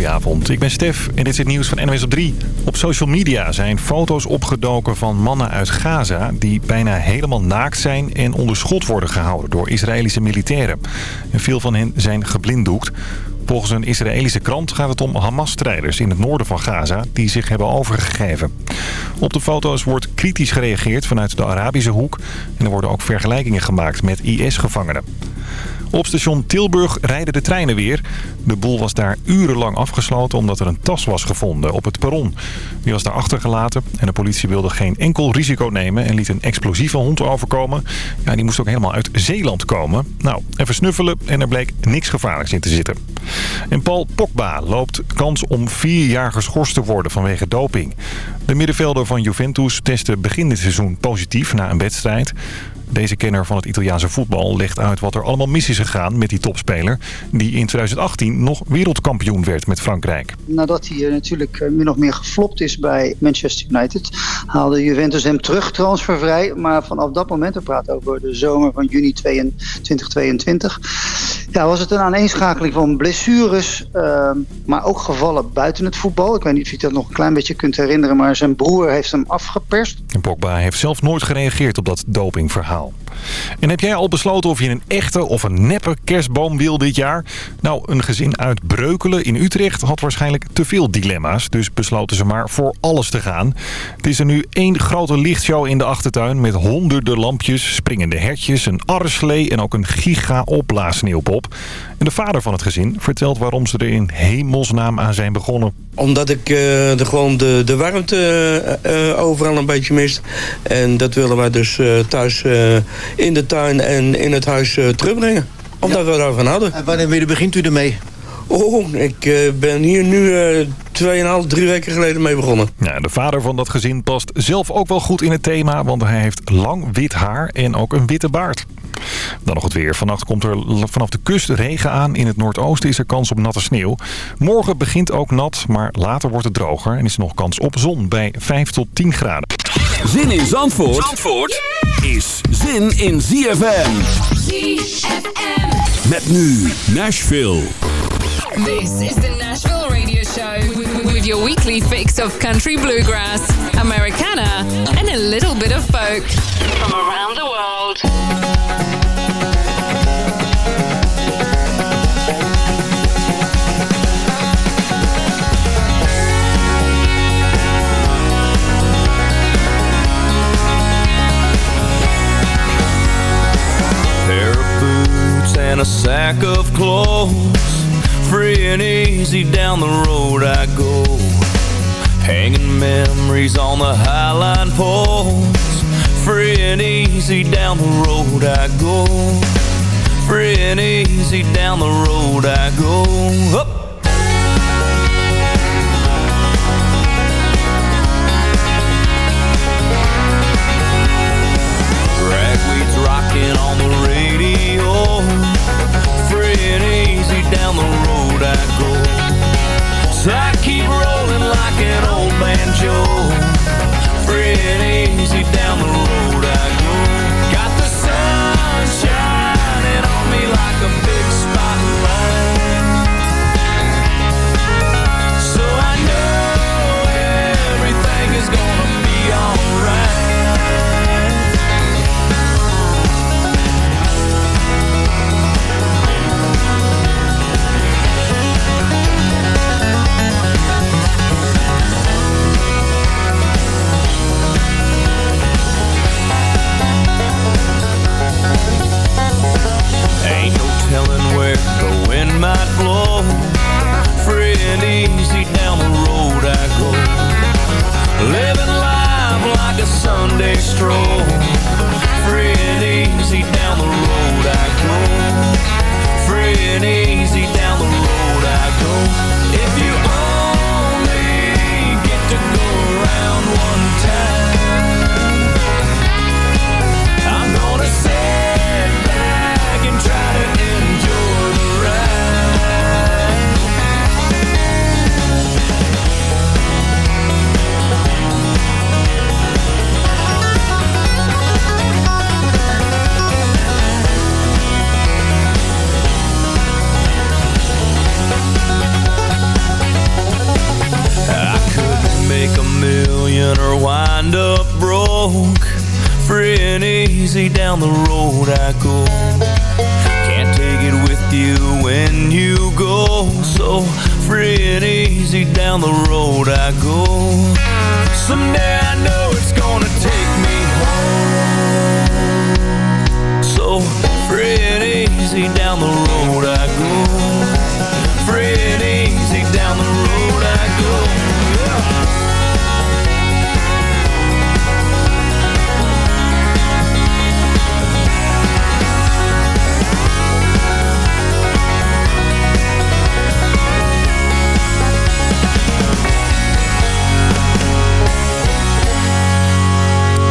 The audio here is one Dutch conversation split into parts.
Goedenavond, ik ben Stef en dit is het nieuws van NWS op 3. Op social media zijn foto's opgedoken van mannen uit Gaza... die bijna helemaal naakt zijn en onder schot worden gehouden door Israëlische militairen. En veel van hen zijn geblinddoekt. Volgens een Israëlische krant gaat het om Hamas-strijders in het noorden van Gaza... die zich hebben overgegeven. Op de foto's wordt kritisch gereageerd vanuit de Arabische hoek... en er worden ook vergelijkingen gemaakt met IS-gevangenen. Op station Tilburg rijden de treinen weer. De boel was daar urenlang afgesloten omdat er een tas was gevonden op het perron. Die was daar achtergelaten en de politie wilde geen enkel risico nemen... en liet een explosieve hond overkomen. Ja, die moest ook helemaal uit Zeeland komen. Nou, even snuffelen en er bleek niks gevaarlijks in te zitten. En Paul Pogba loopt kans om vier jaar geschorst te worden vanwege doping. De middenvelder van Juventus testte begin dit seizoen positief na een wedstrijd. Deze kenner van het Italiaanse voetbal legt uit wat er allemaal mis is gegaan met die topspeler... die in 2018 nog wereldkampioen werd met Frankrijk. Nadat hij eh, natuurlijk eh, min of meer geflopt is bij Manchester United... haalde Juventus hem terug transfervrij. Maar vanaf dat moment, we praten over de zomer van juni 2022... Ja, was het een aaneenschakeling van blessures, uh, maar ook gevallen buiten het voetbal. Ik weet niet of je dat nog een klein beetje kunt herinneren, maar zijn broer heeft hem afgeperst. En Pogba heeft zelf nooit gereageerd op dat dopingverhaal. En heb jij al besloten of je een echte of een neppe kerstboom wil dit jaar? Nou, een gezin uit Breukelen in Utrecht had waarschijnlijk te veel dilemma's. Dus besloten ze maar voor alles te gaan. Het is er nu één grote lichtshow in de achtertuin met honderden lampjes, springende hertjes, een arreslee en ook een giga opblaasneeuwpop. En de vader van het gezin vertelt waarom ze er in hemelsnaam aan zijn begonnen. Omdat ik uh, de, gewoon de, de warmte uh, overal een beetje mist. En dat willen wij dus uh, thuis in de tuin en in het huis terugbrengen. Omdat ja. we daarvan houden. En wanneer begint u ermee? Oh, ik uh, ben hier nu uh, 2,5, 3 weken geleden mee begonnen. Ja, de vader van dat gezin past zelf ook wel goed in het thema... want hij heeft lang wit haar en ook een witte baard. Dan nog het weer. Vannacht komt er vanaf de kust regen aan. In het noordoosten is er kans op natte sneeuw. Morgen begint ook nat, maar later wordt het droger... en is er nog kans op zon bij 5 tot 10 graden. Zin in Zandvoort, Zandvoort is zin in ZFM. ZFM. Met nu Nashville. This is the Nashville with your weekly fix of country bluegrass, Americana, and a little bit of folk from around the world. Pair of boots and a sack of clothes free and easy down the road I go. Hanging memories on the highline poles. Free and easy down the road I go. Free and easy down the road I go. Up road I go. So I keep rolling like an old banjo. Free and easy down the road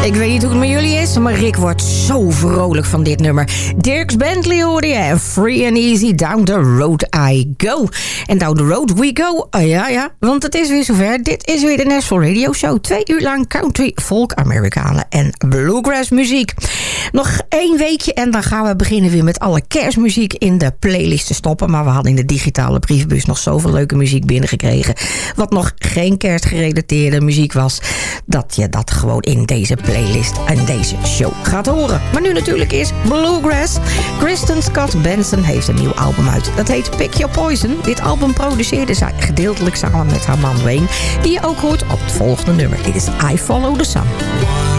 Ik weet niet hoe het met jullie is, maar Rick wordt zo vrolijk van dit nummer. Dirks Bentley hoorde je en Free and Easy Down the Road I Go. En down the road we go. Oh, ja, ja, want het is weer zover. Dit is weer de Nashville Radio Show. Twee uur lang country, folk, Amerikanen en bluegrass muziek. Nog één weekje en dan gaan we beginnen weer met alle kerstmuziek in de playlist te stoppen. Maar we hadden in de digitale brievenbus nog zoveel leuke muziek binnengekregen. Wat nog geen kerstgerelateerde muziek was. Dat je dat gewoon in deze playlist en deze show gaat horen. Maar nu natuurlijk is Bluegrass. Kristen Scott Benson heeft een nieuw album uit. Dat heet Pick Your Poison. Dit album produceerde zij gedeeltelijk samen met haar man Wayne. Die je ook hoort op het volgende nummer. Dit is I Follow the Sun.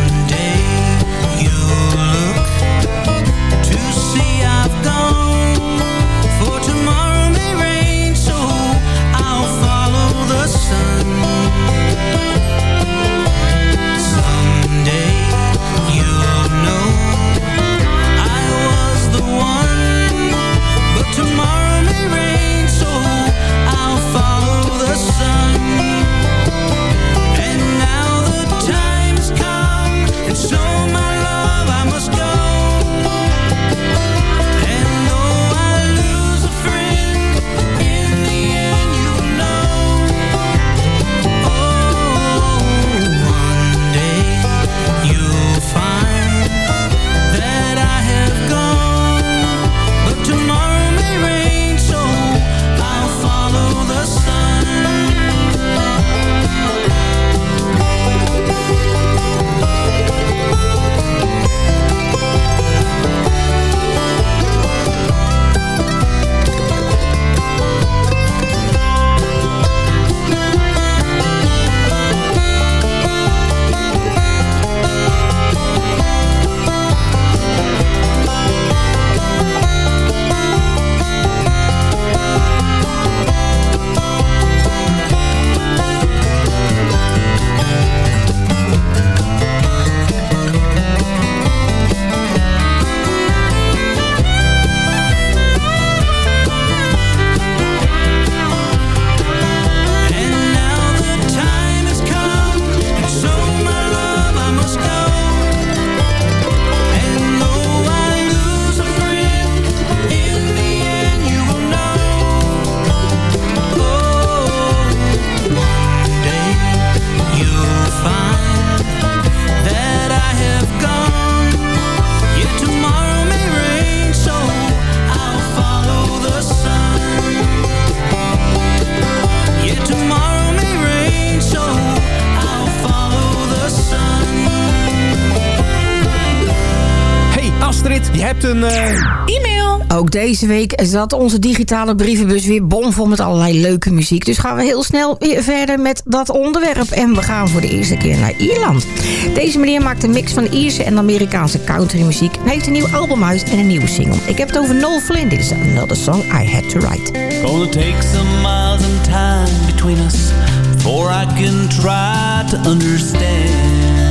Ook deze week zat onze digitale brievenbus weer bomvol met allerlei leuke muziek. Dus gaan we heel snel verder met dat onderwerp. En we gaan voor de eerste keer naar Ierland. Deze meneer maakt een mix van Ierse en Amerikaanse countrymuziek. Hij heeft een nieuw album uit en een nieuwe single. Ik heb het over Noel Flynn. Dit is Another Song I Had To Write. Gonna take some miles and time between us before I can try to understand.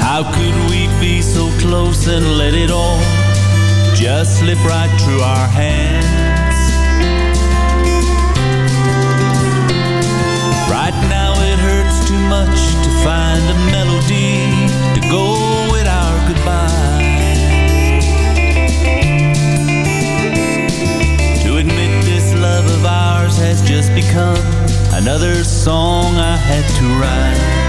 How could close and let it all just slip right through our hands? Right now it hurts too much to find a melody to go with our goodbye. To admit this love of ours has just become another song I had to write.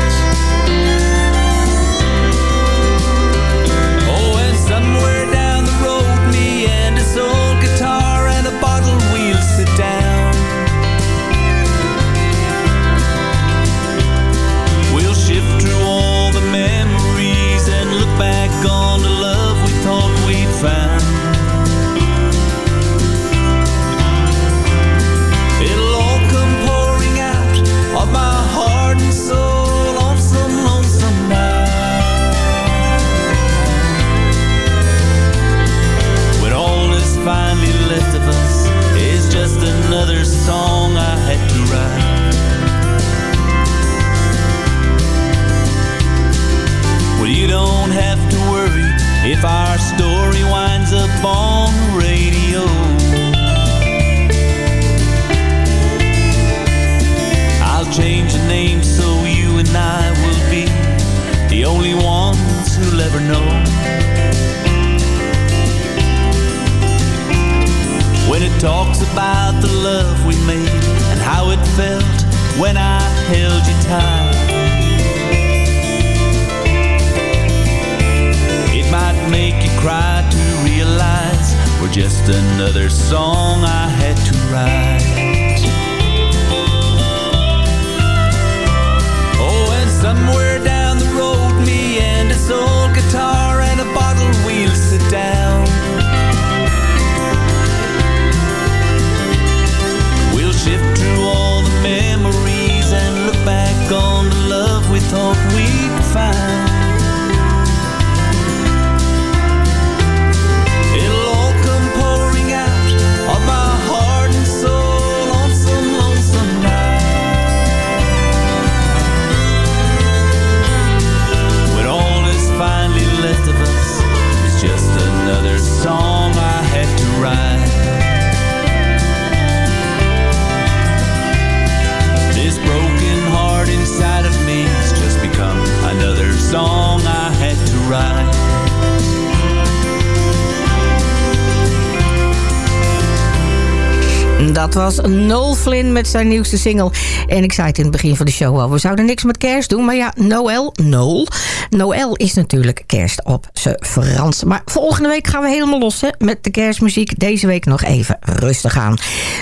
Talks about the love we made and how it felt when I held you tight. It might make you cry to realize we're just another song I had to write. Oh, and somewhere down the road, me and this old guitar Dat was Noel Flynn met zijn nieuwste single. En ik zei het in het begin van de show al. We zouden niks met kerst doen. Maar ja, Noël, Noel. Noël is natuurlijk kerst op zijn Frans. Maar volgende week gaan we helemaal los hè, met de kerstmuziek. Deze week nog even rustig aan.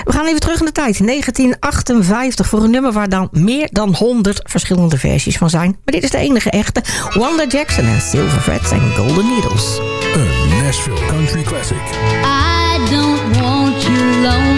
We gaan even terug in de tijd. 1958 voor een nummer waar dan meer dan 100 verschillende versies van zijn. Maar dit is de enige echte. Wanda Jackson en Silver Threads en Golden Needles. Een Nashville Country Classic. I don't want lonely mansion with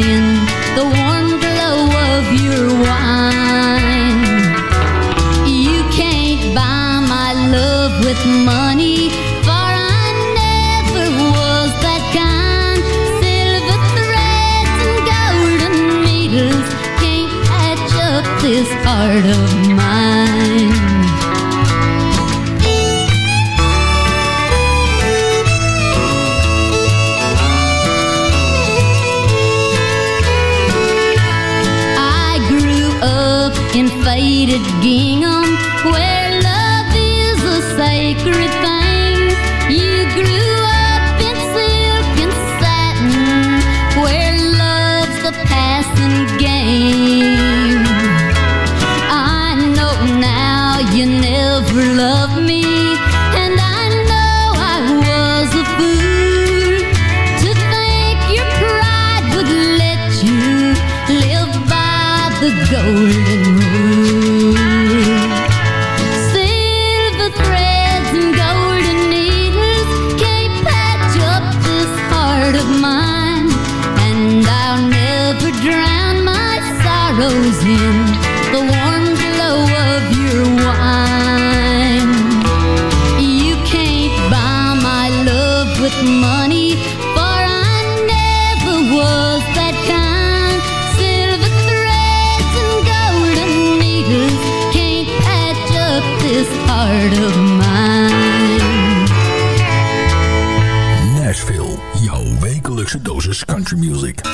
in the warm glow of your wine. You can't buy my love with money, for I never was that kind. Silver threads and golden needles can't this heart of it again country music.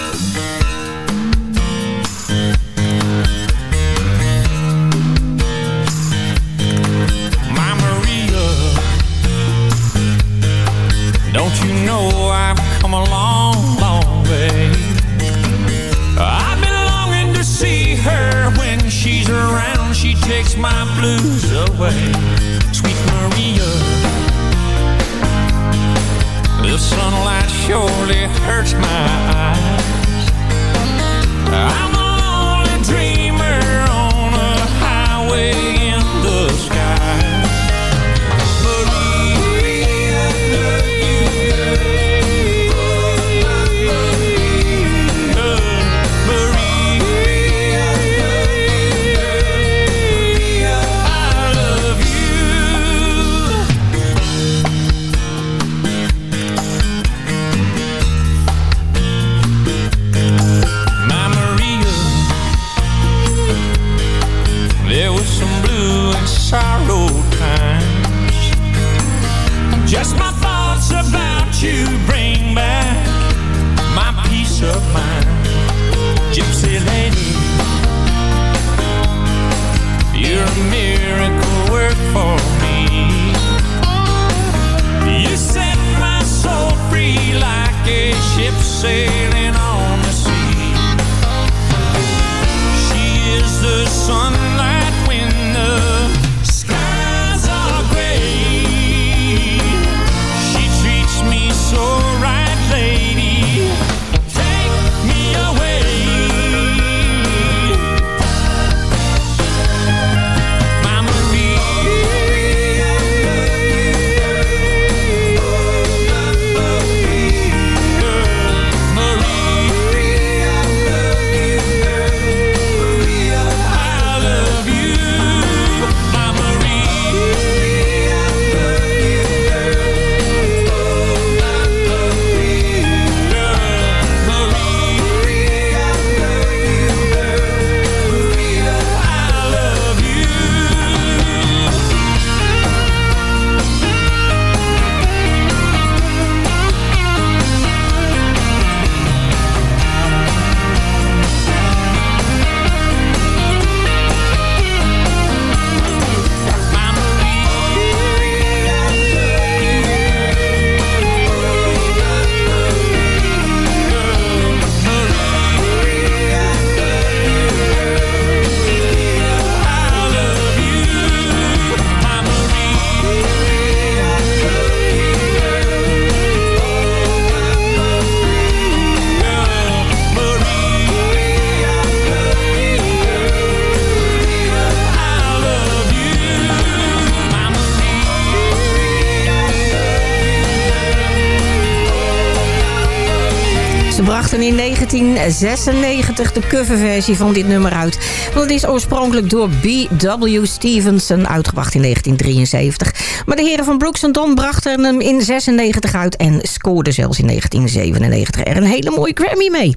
1996 de coverversie van dit nummer uit. Het is oorspronkelijk door B.W. Stevenson uitgebracht in 1973. Maar de heren van Brooks Don brachten hem in 96 uit... en scoorden zelfs in 1997 er een hele mooie Grammy mee.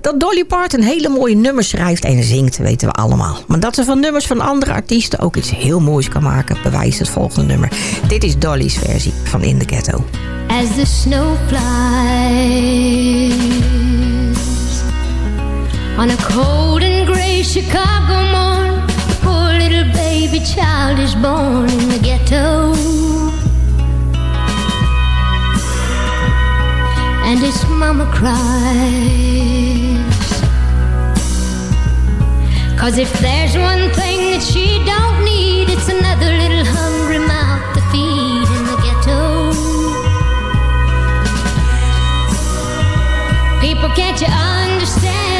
Dat Dolly Parton hele mooie nummers schrijft en zingt, weten we allemaal. Maar dat ze van nummers van andere artiesten ook iets heel moois kan maken... bewijst het volgende nummer. Dit is Dolly's versie van In The Ghetto. as the snow flies on a cold and gray Chicago morn. A poor little baby child is born in the ghetto, and his mama cries. Cause if there's one thing that she don't need, it's another little hungry mouth to feed in the ghetto. People, can't you understand?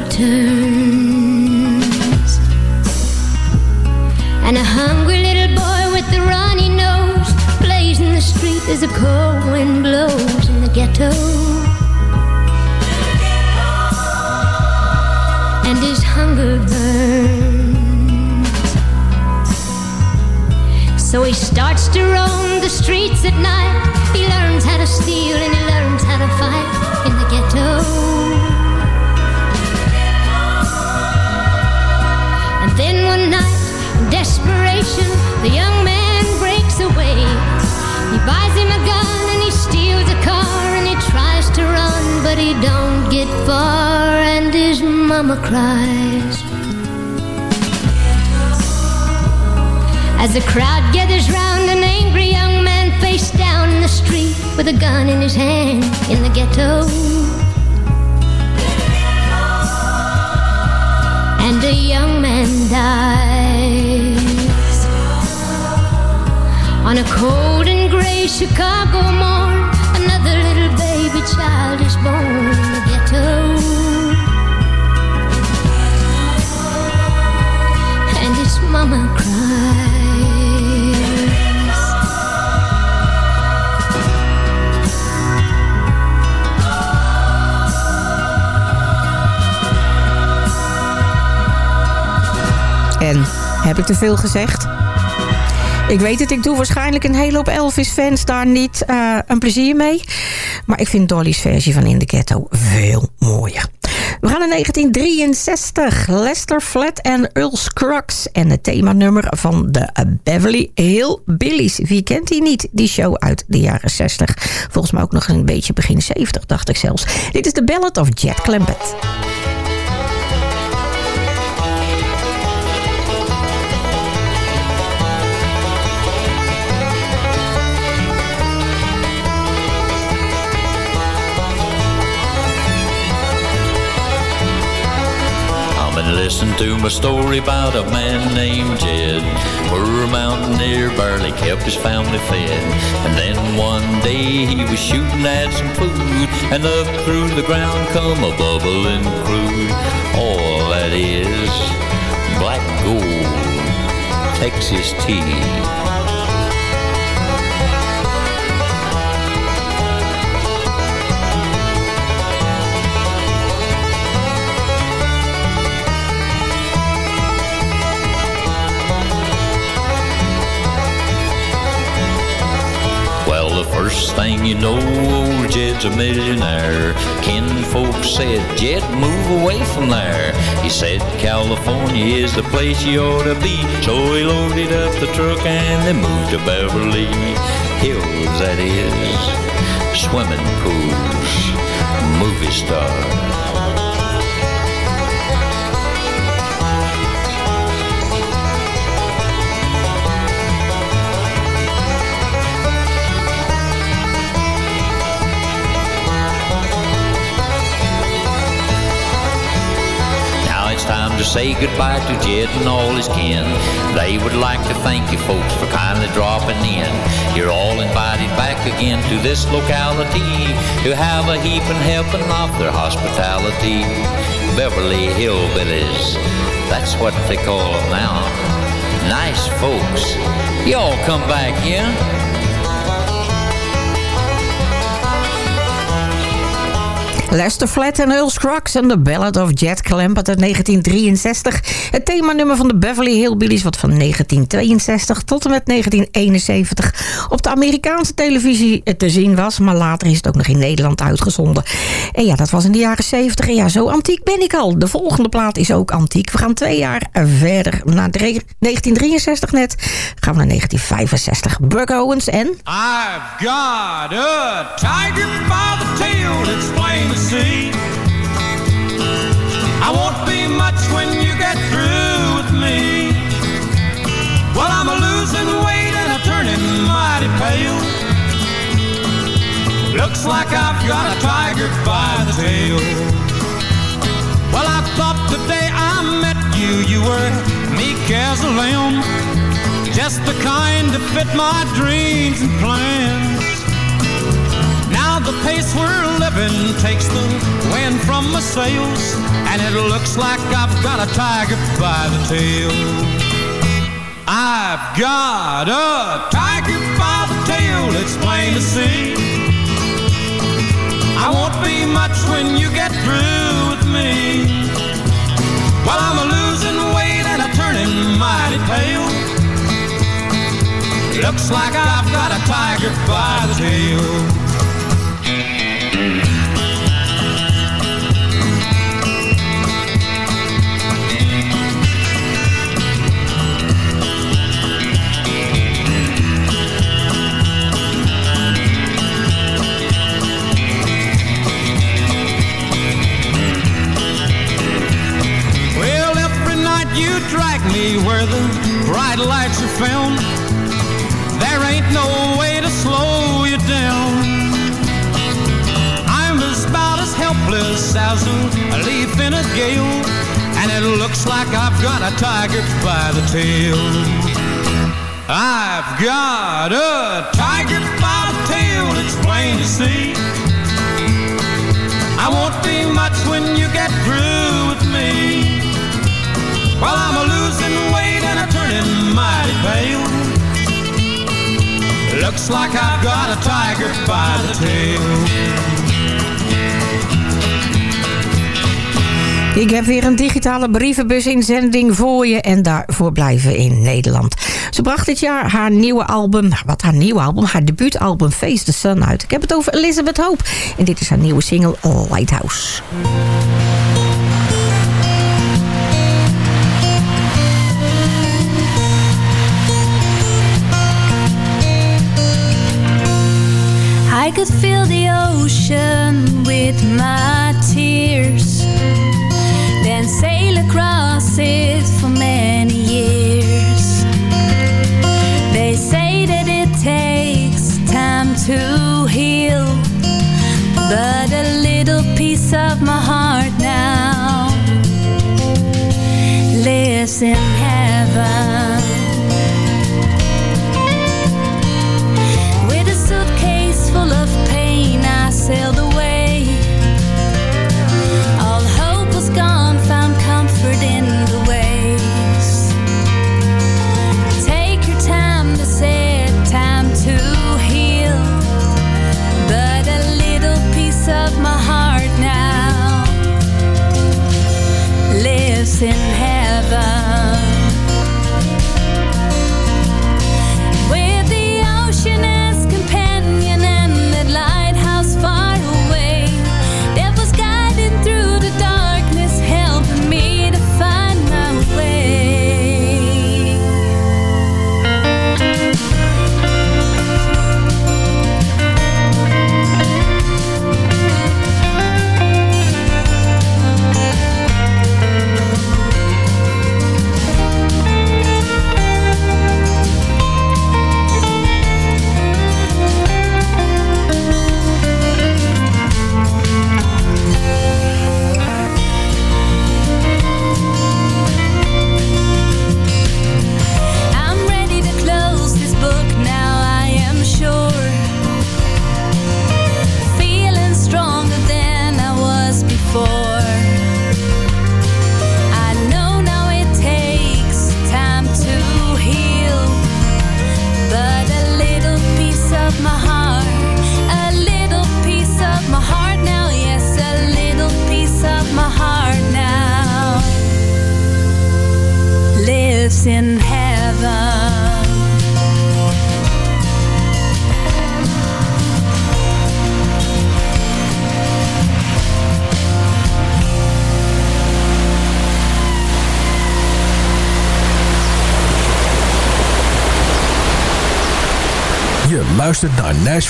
as a cold wind blows in the ghetto. And his hunger burns. So he starts to roam the streets at night. He learns how to steal and he learns how to fight in the ghetto. And then one night, in desperation, the young man buys him a gun and he steals a car and he tries to run, but he don't get far and his mama cries. As the crowd gathers round an angry young man face down in the street with a gun in his hand in the ghetto. And a young man dies on a cold and gray Chicago morn. Another little baby child is born in the ghetto. And his mama cries. En heb ik te veel gezegd? Ik weet het, ik doe waarschijnlijk een hele hoop Elvis-fans daar niet uh, een plezier mee. Maar ik vind Dolly's versie van In the Ghetto veel mooier. We gaan naar 1963. Lester Flat en Earl Scruggs. En het themanummer van de Beverly Hill Billies. Wie kent die niet? Die show uit de jaren 60. Volgens mij ook nog een beetje begin 70, dacht ik zelfs. Dit is de Ballad of Jet Clampett. Listen to my story about a man named Jed. Poor mountaineer barely kept his family fed. And then one day he was shooting at some food, and up through the ground come a bubbling crude. All that is black gold, Texas tea. A millionaire. Kin folks said, Jed, move away from there. He said, California is the place you ought to be. So he loaded up the truck and they moved to Beverly Hills, that is. Swimming pools, movie stars. To say goodbye to Jed and all his kin. They would like to thank you folks for kindly dropping in. You're all invited back again to this locality to have a heap and helping of their hospitality. Beverly Hillbillies, that's what they call them now. Nice folks. Y'all come back, yeah? Lester Flat en Earl Scruggs en The Ballad of Jet Clampett uit 1963. Het themanummer van de Beverly Hillbillies wat van 1962 tot en met 1971 op de Amerikaanse televisie te zien was. Maar later is het ook nog in Nederland uitgezonden. En ja, dat was in de jaren 70. En ja, zo antiek ben ik al. De volgende plaat is ook antiek. We gaan twee jaar verder. Na 1963 net gaan we naar 1965. Buck Owens en... I've got a tiger by the tail, it's see. I won't be much when you get through with me. Well, I'm a losing weight and I'm turning mighty pale. Looks like I've got a tiger by the tail. Well, I thought the day I met you, you were meek as a lamb. Just the kind to fit my dreams and plans. The pace we're living takes the wind from my sails, and it looks like I've got a tiger by the tail. I've got a tiger by the tail, it's plain to see. I won't be much when you get through with me. Well, I'm a losing weight and I'm turning mighty pale. Looks like I've got a tiger by the tail. Bright lights are found. There ain't no way to slow you down. Helpless as a leaf in a gale, and it looks like I've got a tiger by the tail. I've got a tiger by the tail, it's plain to see. I won't be much when you get through with me. Well, I'm a losing weight and I'm turning mighty pale. Looks like I've got a tiger by the tail. Ik heb weer een digitale brievenbusinzending voor je en daarvoor blijven in Nederland. Ze bracht dit jaar haar nieuwe album, wat haar nieuwe album, haar debuutalbum Face the Sun uit. Ik heb het over Elizabeth Hope en dit is haar nieuwe single Lighthouse. I could fill the ocean with my tears Crosses for many years. They say that it takes time to heal, but a little piece of my heart now lives in heaven.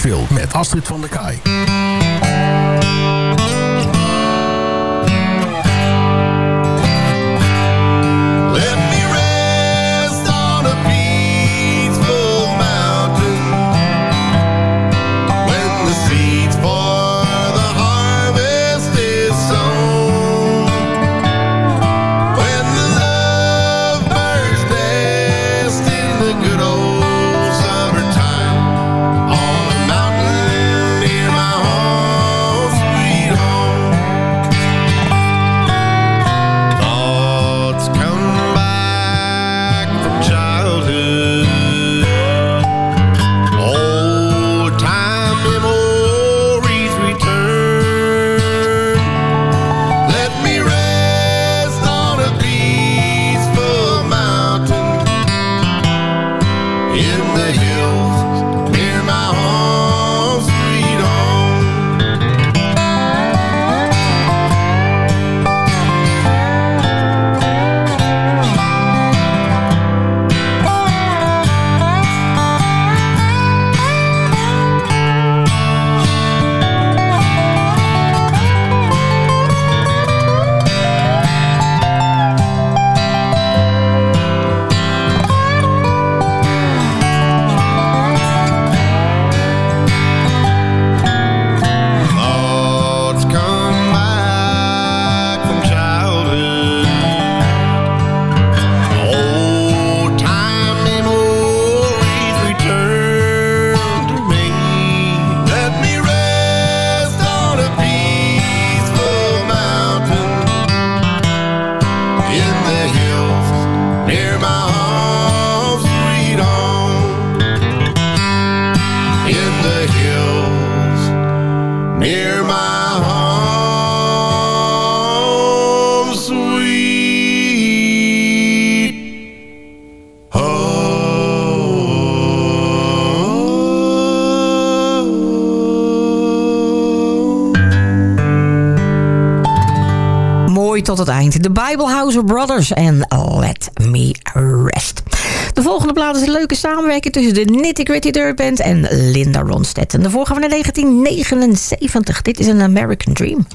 Nashville met Astrid van der Kaai. Het eind. De Bibelhouser Brothers en Let Me Rest. De volgende plaat is een leuke samenwerking tussen de Nitty Gritty Dirt Band en Linda Ronstadt. En de voorgaande 1979. Dit is een American Dream.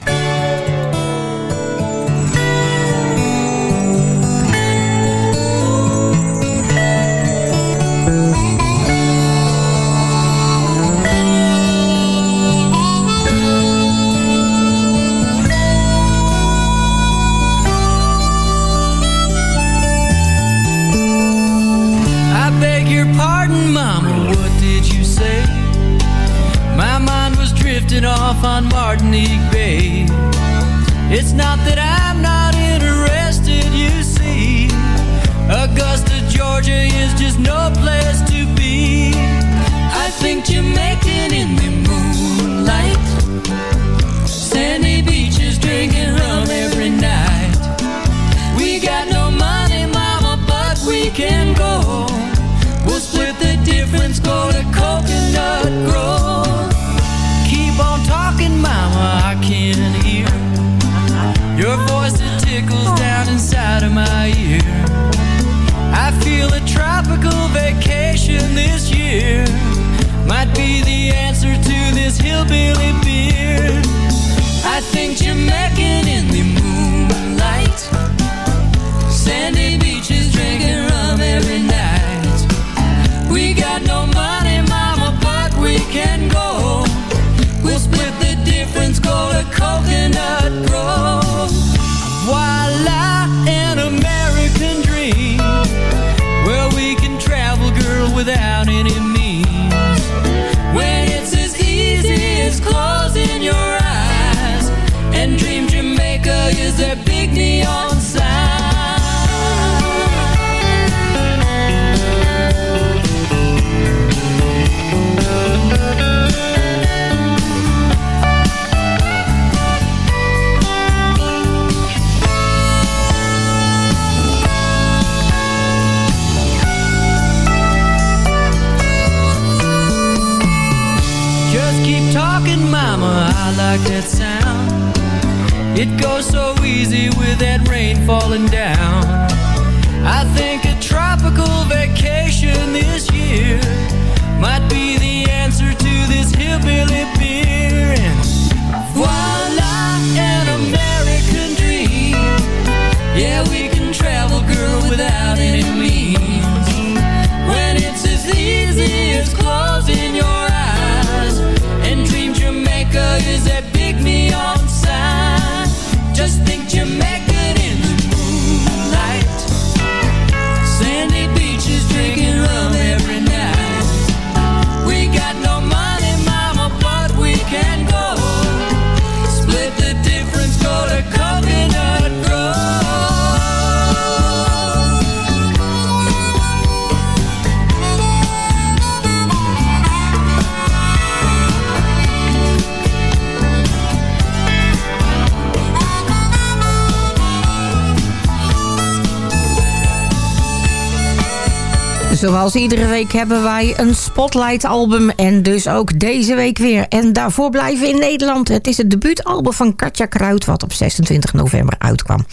Iedere week hebben wij een Spotlight album en dus ook deze week weer. En daarvoor blijven we in Nederland. Het is het debuutalbum van Katja Kruid wat op 26 november uitkwam.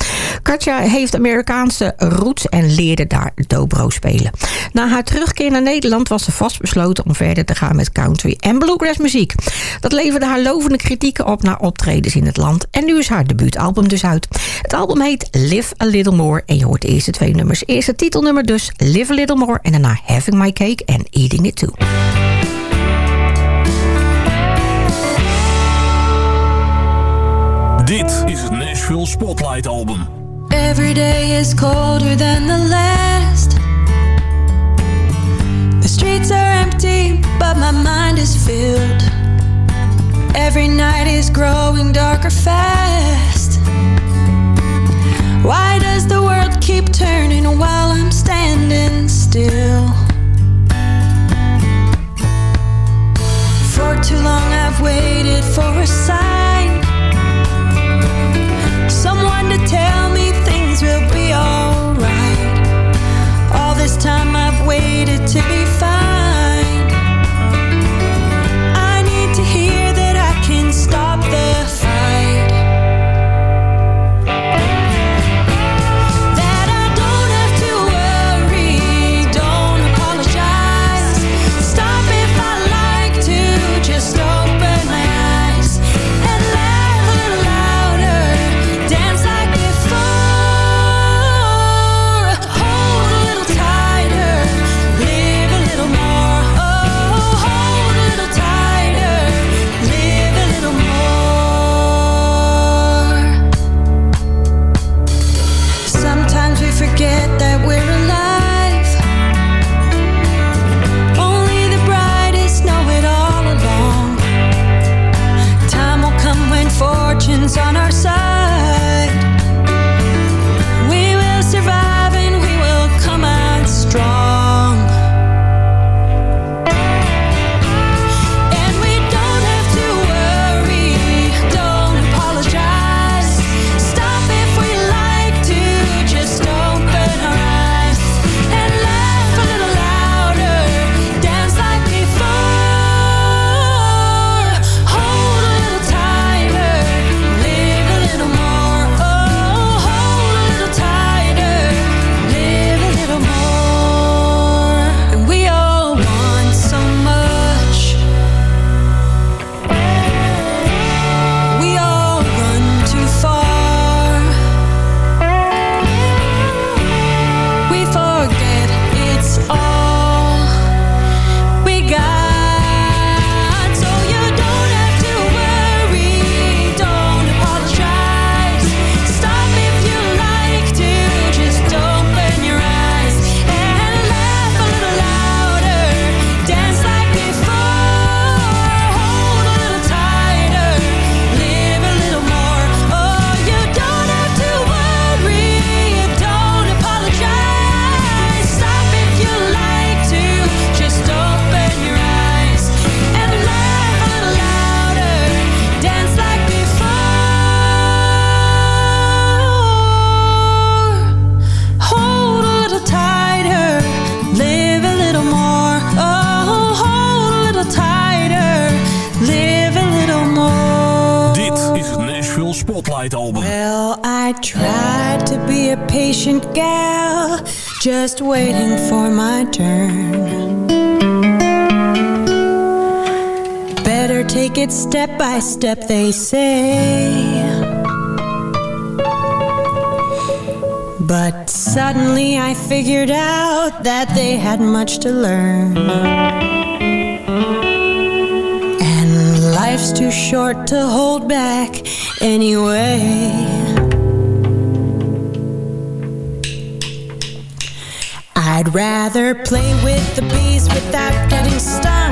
Katja heeft Amerikaanse roots en leerde daar dobro spelen. Na haar terugkeer naar Nederland was ze vastbesloten om verder te gaan met country en bluegrass muziek. Dat leverde haar lovende kritieken op naar optredens in het land. En nu is haar debuutalbum dus uit. Het album heet Live a Little More en je hoort de eerste twee nummers. Eerste titelnummer dus Live a Little More en daarna Having My Cake and Eating It Too. Dit is het Nashville Spotlight Album. Every day is colder than the last. The streets are empty, but my mind is filled. Every night is growing darker fast. Why does the world keep turning while I'm standing still? For too long I've waited for a sign. This time I've waited to be fine. by step they say. But suddenly I figured out that they had much to learn. And life's too short to hold back anyway. I'd rather play with the bees without getting stung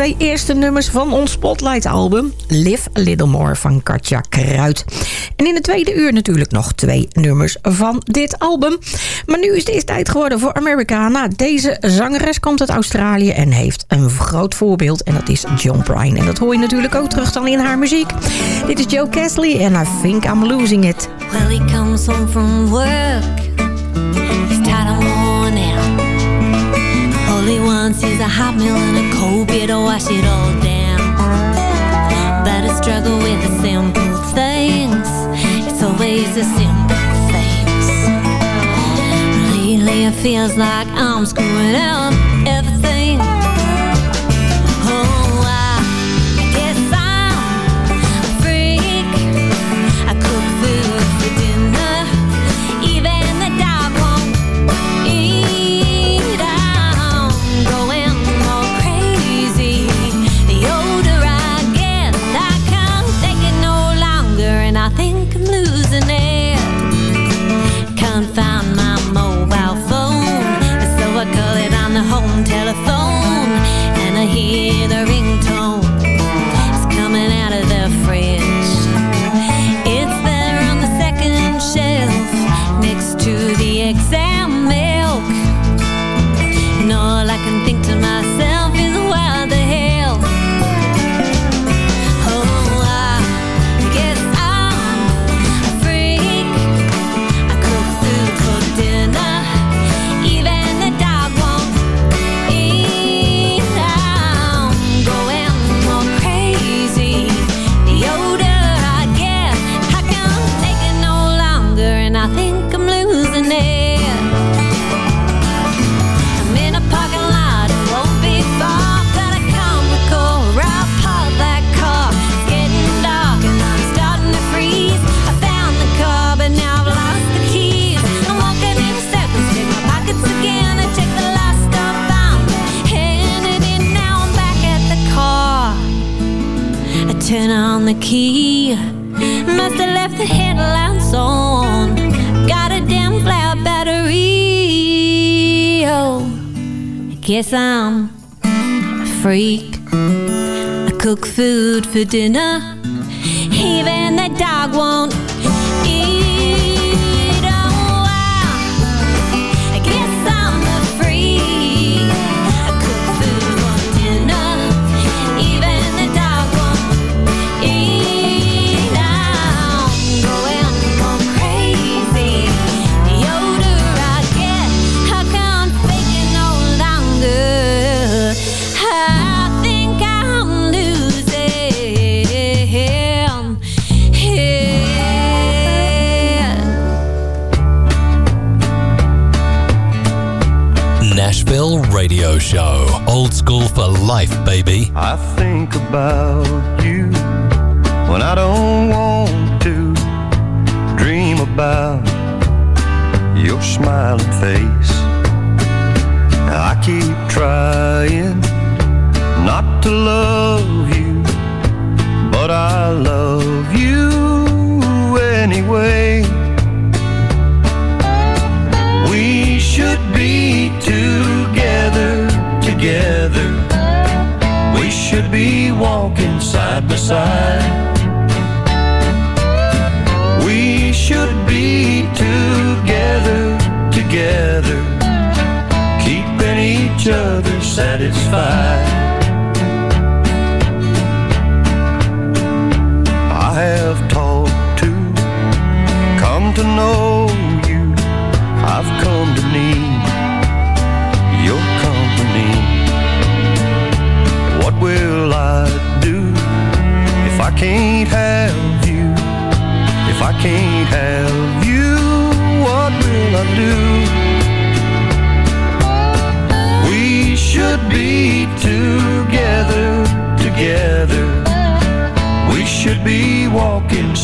twee eerste nummers van ons Spotlight-album. Live a Little More van Katja Kruid. En in de tweede uur natuurlijk nog twee nummers van dit album. Maar nu is het tijd geworden voor Americana. Nou, deze zangeres komt uit Australië en heeft een groot voorbeeld. En dat is John Prine. En dat hoor je natuurlijk ook terug dan in haar muziek. Dit is Joe Casley en I Think I'm Losing It. Well, he comes home from work. once is a hot meal and a cold beer to wash it all down. But I struggle with the simple things. It's always the simple things. Lately it feels like I'm screwing up everything. dinner.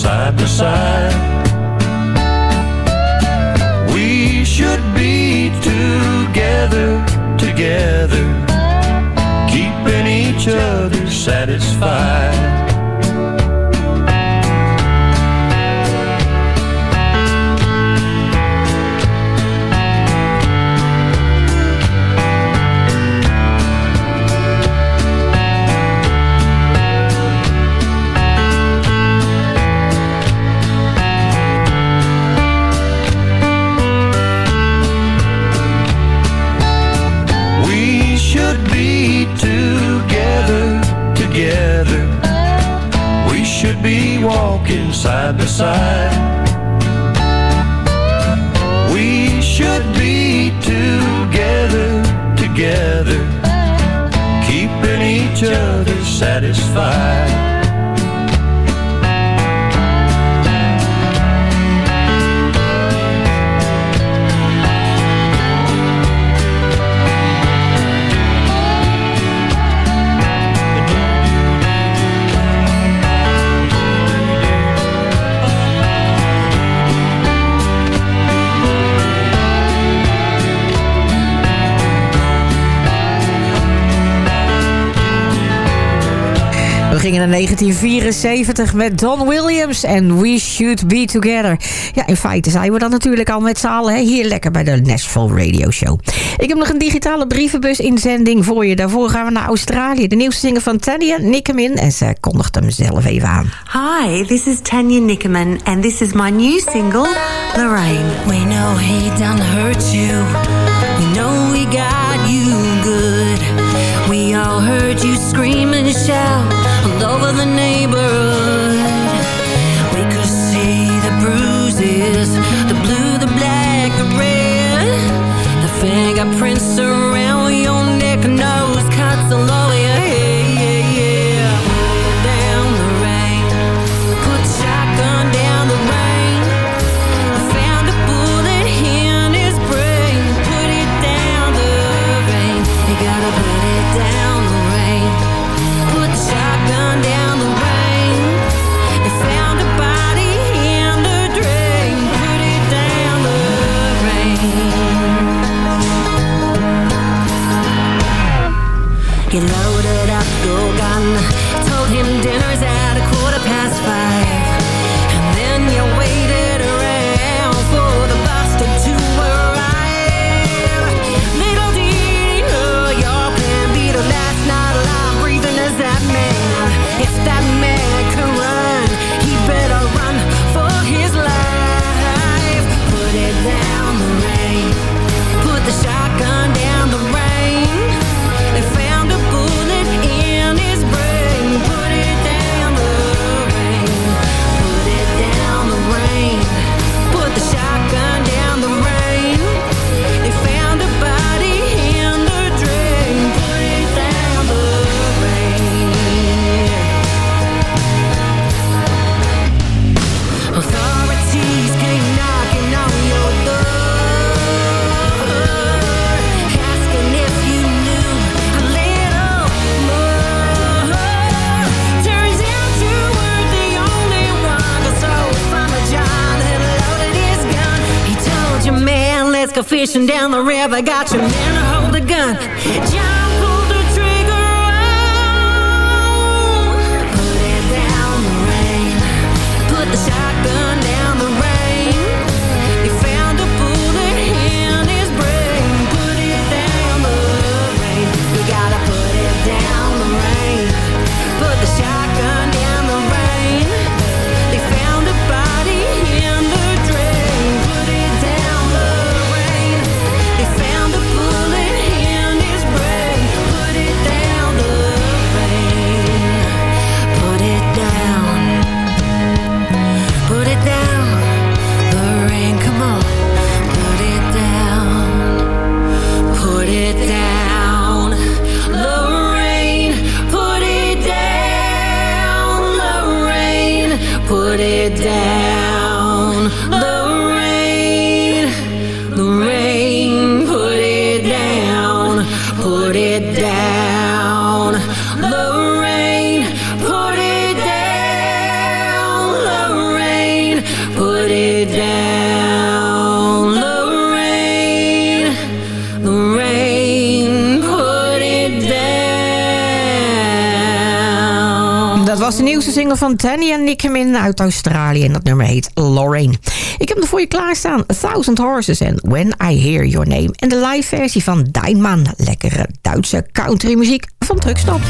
side by side. We should be two. side. We should be together, together, keeping each other satisfied. 1974 met Don Williams en We Should Be Together. Ja, in feite zijn we dan natuurlijk al met z'n allen hè? hier lekker bij de Nashville Radio Show. Ik heb nog een digitale brievenbus-inzending voor je. Daarvoor gaan we naar Australië. De nieuwste zinger van Tanya Nickerman en ze kondigt hem zelf even aan. Hi, this is Tanya Nickerman and this is my new single, Lorraine. We know he done hurt you. We know we got you good. We all heard you scream and shout. over the neighborhood. We could see the bruises The blue, the black, the red. The fingerprints like a fishing down the river. Got your man to hold a gun. John nieuwste single van Danny en Nick Min uit Australië. En dat nummer heet Lorraine. Ik heb er voor je klaarstaan. A Thousand Horses en When I Hear Your Name. En de live versie van Dijnman. Lekkere Duitse countrymuziek van Truckstop.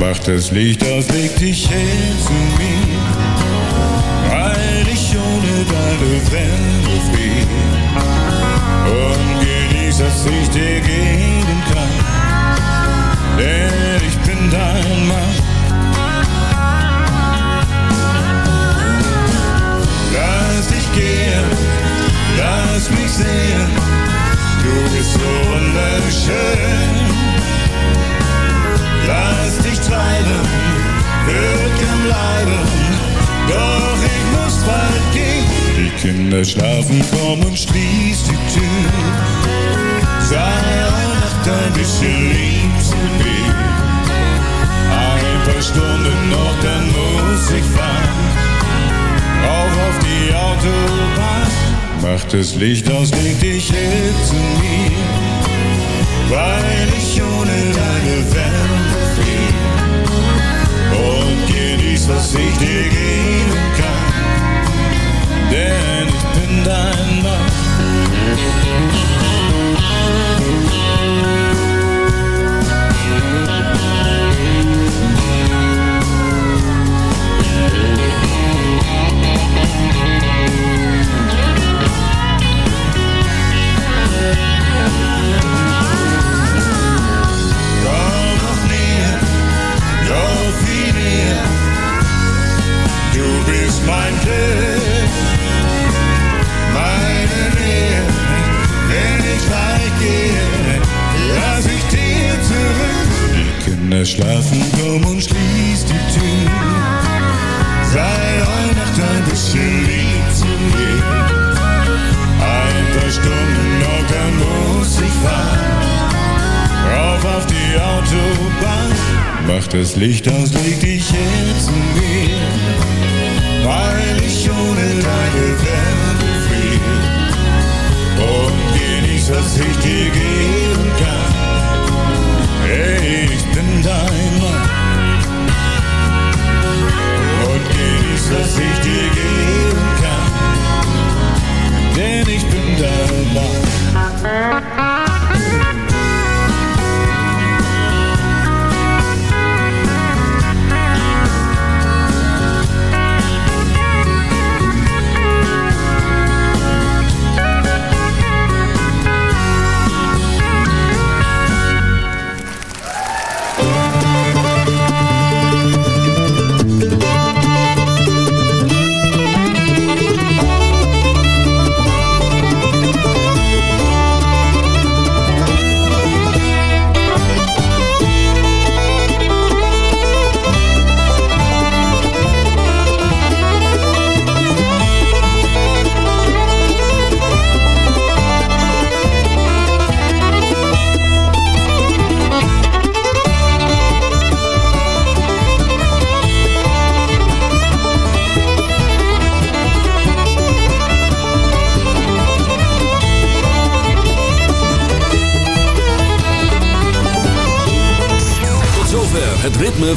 Mach das Licht aus, leg dich hin zu mir. Weil ich ohne deine Wände friere. Und genieß, dass ich dir geben kann. Denn ich bin dein Mann. Lass dich gehen, lass mich sehen. Du bist so wunderschön. Lass treiben, wird bleiben. Doch ich muss bald gehen. Die Kinder schlafen, komm und schließ die Tür. Sei eine Nacht ein bisschen lieb zu mir. Ein paar Stunden noch, dann muss ich fahren. Rauf auf die Autobahn. Mach das Licht aus, leg dich hin zu mir. Weil ich ohne deine Wärme genieß, was ich dir geben kann. Denn ich bin dein Mann. Meine Nähe. Wenn ich weit gehe, lass ich dir zurück. Die Kinder schlafen, komm und schließ die Tür. Sei heute Nacht ein bisschen lieb zu mir. Ein paar Stunden noch, dann muss ich fahren. Rauf auf die Autobahn. Mach das Licht aus, leg dich hin zu mir. Weil ich ohne deine